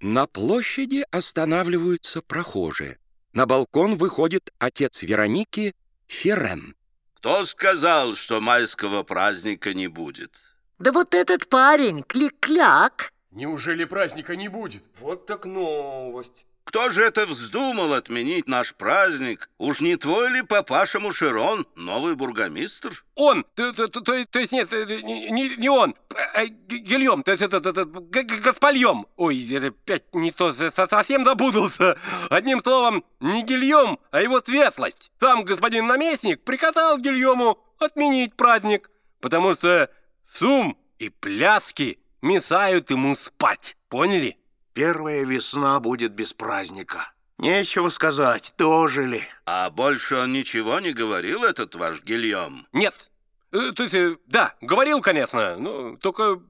На площади останавливаются прохожие. На балкон выходит отец Вероники Ферен. Кто сказал, что майского праздника не будет? Да вот этот парень, клик-кляк. Неужели праздника не будет? Вот так новость. Кто же это вздумал отменить наш праздник? Уж не твой ли папаша Мушерон, новый бургомистр? Он! То, есть нет, э, не, не, он. А, Гильем, то есть это. Ой, опять не то, со- совсем забудался. Одним словом, не Гильем, а его светлость. Сам господин наместник приказал Гильему отменить праздник, потому что сум и пляски мешают ему спать. Поняли? Первая весна будет без праздника. Нечего сказать, дожили. А больше он ничего не говорил, этот ваш Гильем? Нет. Э, То есть, э, да, говорил, конечно, но только...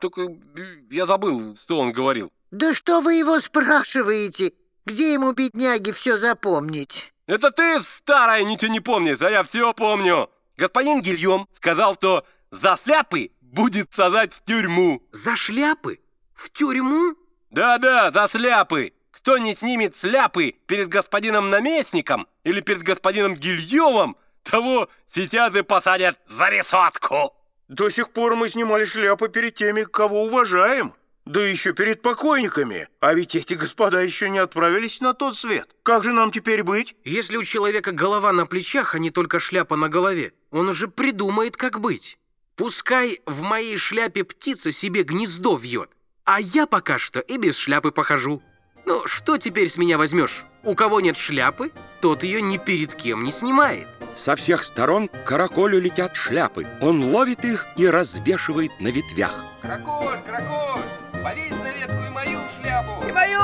Только э, я забыл, что он говорил. Да что вы его спрашиваете? Где ему, бедняге, все запомнить? Это ты, старая, ничего не помнишь, а я все помню. Господин Гильем сказал, что за сляпы будет сажать в тюрьму. За шляпы? В тюрьму? Да-да, за сляпы. Кто не снимет сляпы перед господином наместником или перед господином Гильемом, того сейчас и посадят за решетку. До сих пор мы снимали шляпы перед теми, кого уважаем. Да еще перед покойниками. А ведь эти господа еще не отправились на тот свет. Как же нам теперь быть? Если у человека голова на плечах, а не только шляпа на голове, он уже придумает, как быть. Пускай в моей шляпе птица себе гнездо вьет, а я пока что и без шляпы похожу. Ну, что теперь с меня возьмешь? У кого нет шляпы, тот ее ни перед кем не снимает. Со всех сторон к караколю летят шляпы. Он ловит их и развешивает на ветвях. Караколь, караколь, повесь на ветку и мою шляпу. И мою!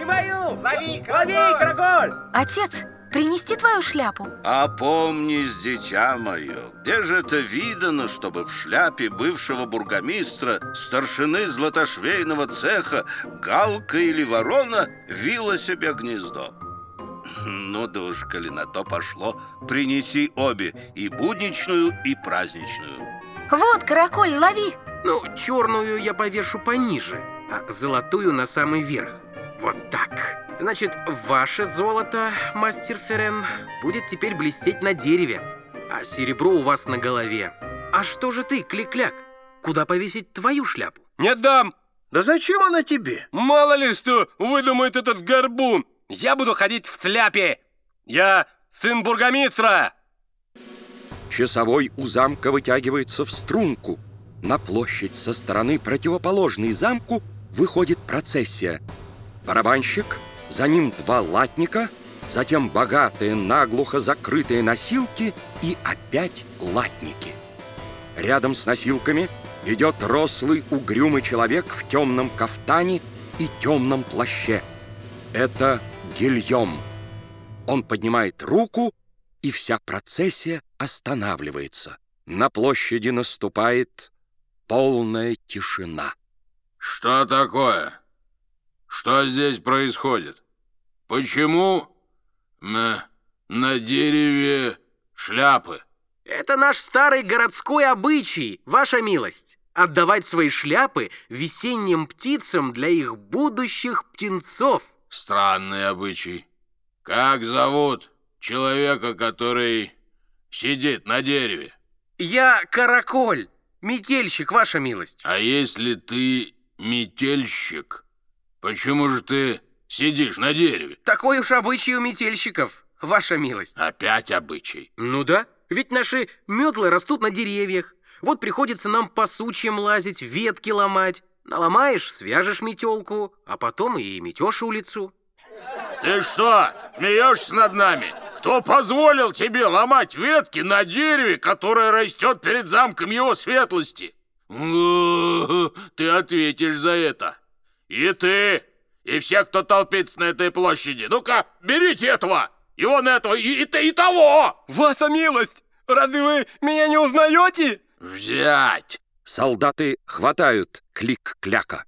И мою! Лови, лови, караколь! Отец, принести твою шляпу? Опомнись, дитя мое, где же это видано, чтобы в шляпе бывшего бургомистра, старшины златошвейного цеха, галка или ворона вила себе гнездо? Ну, да уж, коли на то пошло, принеси обе, и будничную, и праздничную. Вот, караколь, лови! Ну, черную я повешу пониже, а золотую на самый верх. Вот так. Значит, ваше золото, мастер Ферен, будет теперь блестеть на дереве, а серебро у вас на голове. А что же ты, Кликляк? Куда повесить твою шляпу? Не дам! Да зачем она тебе? Мало ли что выдумает этот горбун. Я буду ходить в шляпе. Я сын бургомистра. Часовой у замка вытягивается в струнку. На площадь со стороны противоположной замку выходит процессия. Барабанщик, за ним два латника, затем богатые, наглухо закрытые носилки и опять латники. Рядом с носилками идет рослый угрюмый человек в темном кафтане и темном плаще. Это Гильем. Он поднимает руку, и вся процессия останавливается. На площади наступает полная тишина. Что такое? Что здесь происходит? Почему на, на дереве шляпы? Это наш старый городской обычай, ваша милость. Отдавать свои шляпы весенним птицам для их будущих птенцов. Странный обычай. Как зовут человека, который сидит на дереве? Я Караколь, метельщик, ваша милость. А если ты метельщик, почему же ты сидишь на дереве? Такой уж обычай у метельщиков, ваша милость. Опять обычай. Ну да, ведь наши метлы растут на деревьях. Вот приходится нам по сучьям лазить, ветки ломать. Наломаешь, свяжешь метелку, а потом и метешь улицу. Ты что, смеешься над нами? Кто позволил тебе ломать ветки на дереве, которое растет перед замком его светлости? Ты ответишь за это. И ты, и все, кто толпится на этой площади. Ну-ка, берите этого, и вон этого, и, и, и того! Ваша милость, разве вы меня не узнаете? Взять! Солдаты хватают клик-кляка.